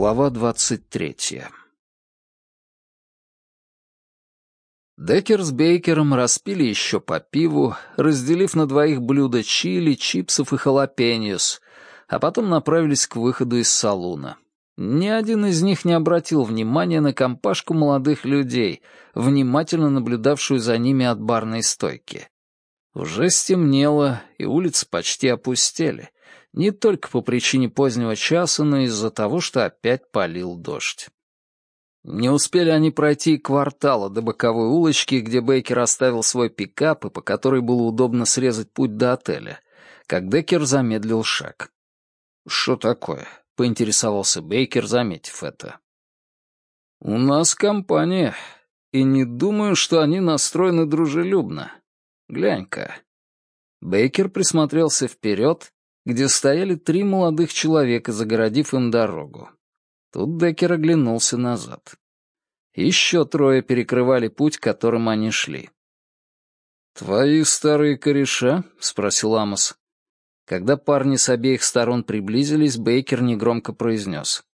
Глава двадцать третья Деккер с Бейкером распили еще по пиву, разделив на двоих блюда чили, чипсов и халапеньос, а потом направились к выходу из салуна. Ни один из них не обратил внимания на компашку молодых людей, внимательно наблюдавшую за ними от барной стойки. Уже стемнело, и улицы почти опустели, не только по причине позднего часа, но и из-за того, что опять полил дождь. Не успели они пройти квартала до боковой улочки, где Бейкер оставил свой пикап и по которой было удобно срезать путь до отеля, как Деккер замедлил шаг. «Что такое?» — поинтересовался Бейкер, заметив это. «У нас компания, и не думаю, что они настроены дружелюбно. Глянь-ка». Бейкер присмотрелся вперед, где стояли три молодых человека, загородив им дорогу. Тут Деккер оглянулся назад. Еще трое перекрывали путь, которым они шли. «Твои старые кореша?» — спросил Амос. Когда парни с обеих сторон приблизились, Бейкер негромко произнес.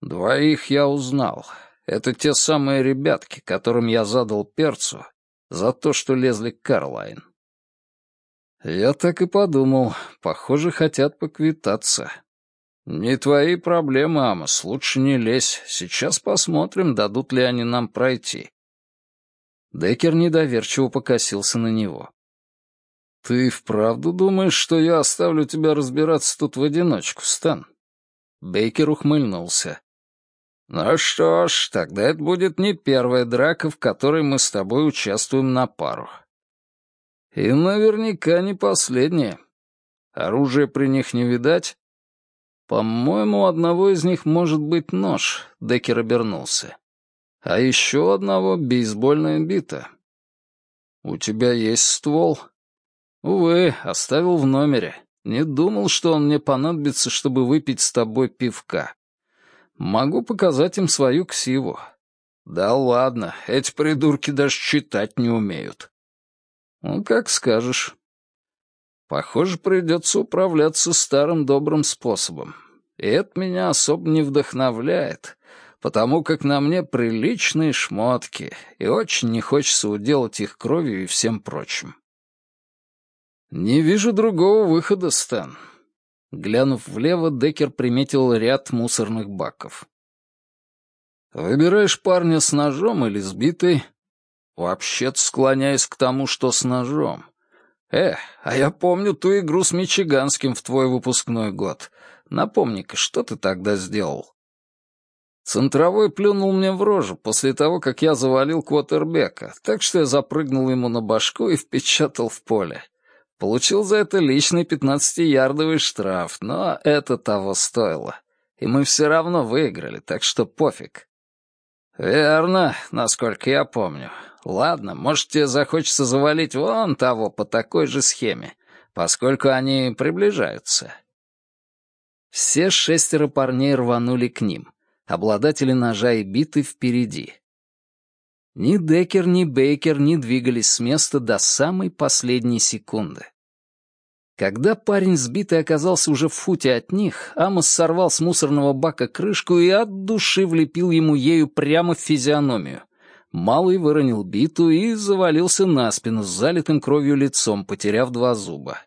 «Двоих я узнал. Это те самые ребятки, которым я задал перцу за то, что лезли к Карлайн». «Я так и подумал. Похоже, хотят поквитаться», «Не твои проблемы, Амос, лучше не лезь. Сейчас посмотрим, дадут ли они нам пройти». Деккер недоверчиво покосился на него. «Ты вправду думаешь, что я оставлю тебя разбираться тут в одиночку, Стэн?» Бейкер ухмыльнулся. «Ну что ж, тогда это будет не первая драка, в которой мы с тобой участвуем на пару. И наверняка не последняя. Оружие при них не видать?» «По-моему, одного из них может быть нож», — Деккер обернулся. «А еще одного бейсбольная бита». «У тебя есть ствол?» «Увы, оставил в номере. Не думал, что он мне понадобится, чтобы выпить с тобой пивка. Могу показать им свою ксиву». «Да ладно, эти придурки даже читать не умеют». «Ну, как скажешь». Похоже, придется управляться старым добрым способом. И это меня особо не вдохновляет, потому как на мне приличные шмотки, и очень не хочется уделать их кровью и всем прочим. «Не вижу другого выхода, Стэн». Глянув влево, Деккер приметил ряд мусорных баков. «Выбираешь парня с ножом или с битой?» «Вообще-то склоняюсь к тому, что с ножом. «Э, а я помню ту игру с Мичиганским в твой выпускной год. Напомни-ка, что ты тогда сделал?» Центровой плюнул мне в рожу после того, как я завалил квотербека, так что я запрыгнул ему на башку и впечатал в поле. Получил за это личный пятнадцатиярдовый штраф, но это того стоило. И мы все равно выиграли, так что пофиг. «Верно, насколько я помню. Ладно, может, тебе захочется завалить вон того по такой же схеме, поскольку они приближаются». Все шестеро парней рванули к ним. Обладатели ножа и биты впереди. Ни Деккер, ни Бейкер не двигались с места до самой последней секунды. Когда парень сбитый оказался уже в футе от них, Амос сорвал с мусорного бака крышку и от души влепил ему ею прямо в физиономию. Малый выронил биту и завалился на спину с залитым кровью лицом, потеряв два зуба.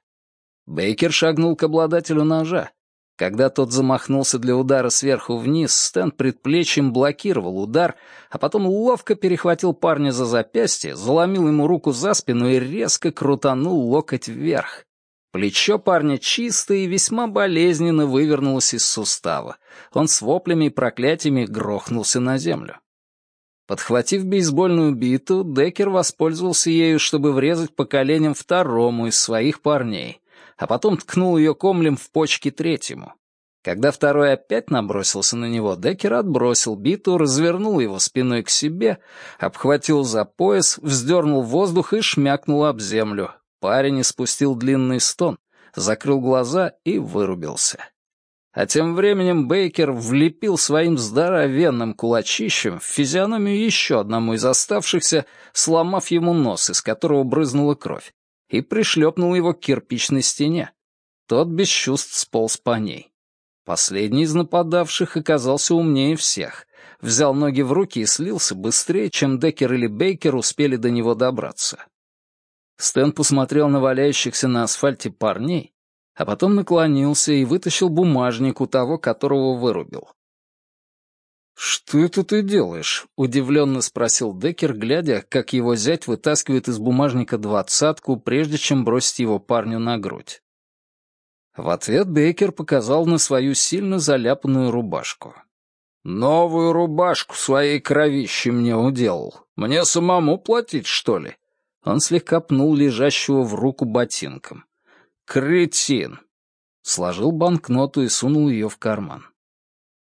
Бейкер шагнул к обладателю ножа. Когда тот замахнулся для удара сверху вниз, Стэн предплечьем блокировал удар, а потом ловко перехватил парня за запястье, заломил ему руку за спину и резко крутанул локоть вверх. Плечо парня чисто и весьма болезненно вывернулось из сустава. Он с воплями и проклятиями грохнулся на землю. Подхватив бейсбольную биту, Деккер воспользовался ею, чтобы врезать по коленям второму из своих парней, а потом ткнул ее комлем в почки третьему. Когда второй опять набросился на него, Деккер отбросил биту, развернул его спиной к себе, обхватил за пояс, вздернул воздух и шмякнул об землю, Парень испустил длинный стон, закрыл глаза и вырубился. А тем временем Бейкер влепил своим здоровенным кулачищем в физиономию еще одному из оставшихся, сломав ему нос, из которого брызнула кровь, и пришлепнул его к кирпичной стене. Тот без чувств сполз по ней. Последний из нападавших оказался умнее всех. Взял ноги в руки и слился быстрее, чем Деккер или Бейкер успели до него добраться. Стэн посмотрел на валяющихся на асфальте парней, а потом наклонился и вытащил бумажник у того, которого вырубил. «Что это ты делаешь?» — удивленно спросил Деккер, глядя, как его зять вытаскивает из бумажника двадцатку, прежде чем бросить его парню на грудь. В ответ Бейкер показал на свою сильно заляпанную рубашку. «Новую рубашку своей кровище мне уделал. Мне самому платить, что ли?» Он слегка пнул лежащего в руку ботинком. «Кретин!» Сложил банкноту и сунул ее в карман.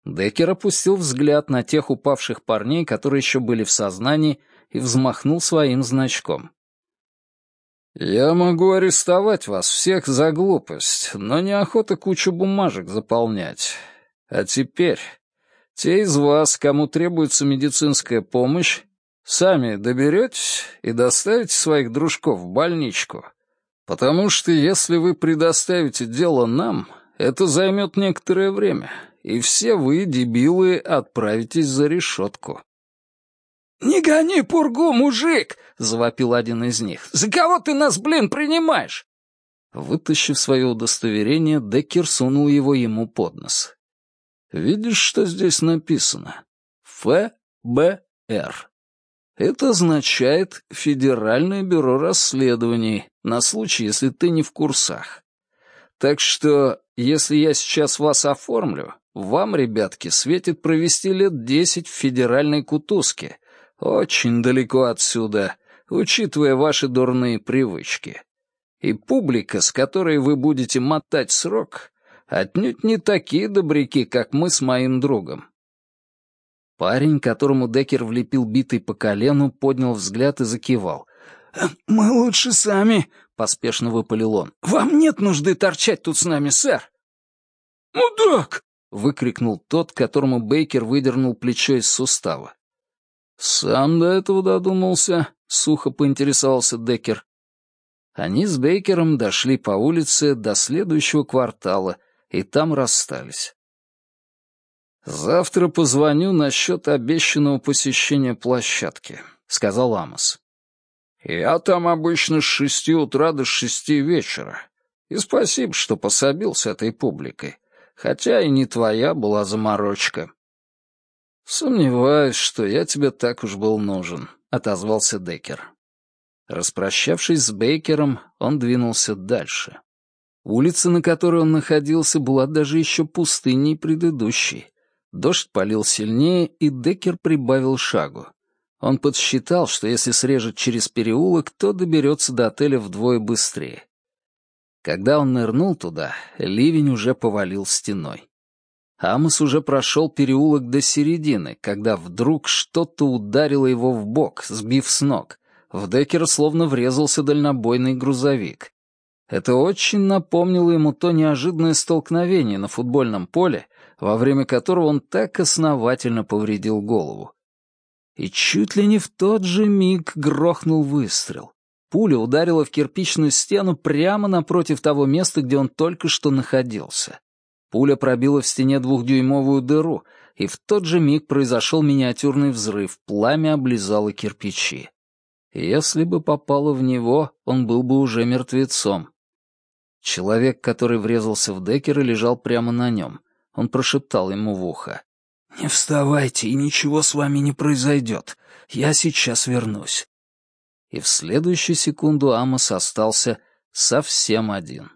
Деккер опустил взгляд на тех упавших парней, которые еще были в сознании, и взмахнул своим значком. «Я могу арестовать вас всех за глупость, но неохота кучу бумажек заполнять. А теперь, те из вас, кому требуется медицинская помощь, сами доберетесь и доставите своих дружков в больничку. Потому что если вы предоставите дело нам, это займет некоторое время, и все вы, дебилы, отправитесь за решетку. «Не гони пургу, мужик!» — завопил один из них. «За кого ты нас, блин, принимаешь?» Вытащив свое удостоверение, Деккер сунул его ему под нос. «Видишь, что здесь написано? ФБР. Это означает Федеральное бюро расследований, на случай, если ты не в курсах. Так что, если я сейчас вас оформлю, вам, ребятки, светит провести лет десять в федеральной кутузке, очень далеко отсюда, учитывая ваши дурные привычки. И публика, с которой вы будете мотать срок, отнюдь не такие добряки, как мы с моим другом. Парень, которому Деккер влепил битый по колену, поднял взгляд и закивал. «Мы лучше сами», — поспешно выпалил он. «Вам нет нужды торчать тут с нами, сэр». «Мудак!» — выкрикнул тот, которому Бейкер выдернул плечо из сустава. «Сам до этого додумался», — сухо поинтересовался Деккер. Они с Бейкером дошли по улице до следующего квартала и там расстались. «Завтра позвоню насчет обещанного посещения площадки», — сказал Амос. «Я там обычно с шести утра до шести вечера. И спасибо, что пособил с этой публикой, хотя и не твоя была заморочка». «Сомневаюсь, что я тебе так уж был нужен», — отозвался Деккер. Распрощавшись с Бейкером, он двинулся дальше. Улица, на которой он находился, была даже еще пустынней предыдущей. Дождь полил сильнее, и Деккер прибавил шагу. Он подсчитал, что если срежет через переулок, то доберется до отеля вдвое быстрее. Когда он нырнул туда, ливень уже повалил стеной. Амос уже прошел переулок до середины, когда вдруг что-то ударило его в бок, сбив с ног. В Деккера словно врезался дальнобойный грузовик. Это очень напомнило ему то неожиданное столкновение на футбольном поле, во время которого он так основательно повредил голову. И чуть ли не в тот же миг грохнул выстрел. Пуля ударила в кирпичную стену прямо напротив того места, где он только что находился. Пуля пробила в стене двухдюймовую дыру, и в тот же миг произошел миниатюрный взрыв, пламя облизало кирпичи. Если бы попало в него, он был бы уже мертвецом. Человек, который врезался в Деккера, лежал прямо на нем. Он прошептал ему в ухо. «Не вставайте, и ничего с вами не произойдет. Я сейчас вернусь». И в следующую секунду Амос остался совсем один.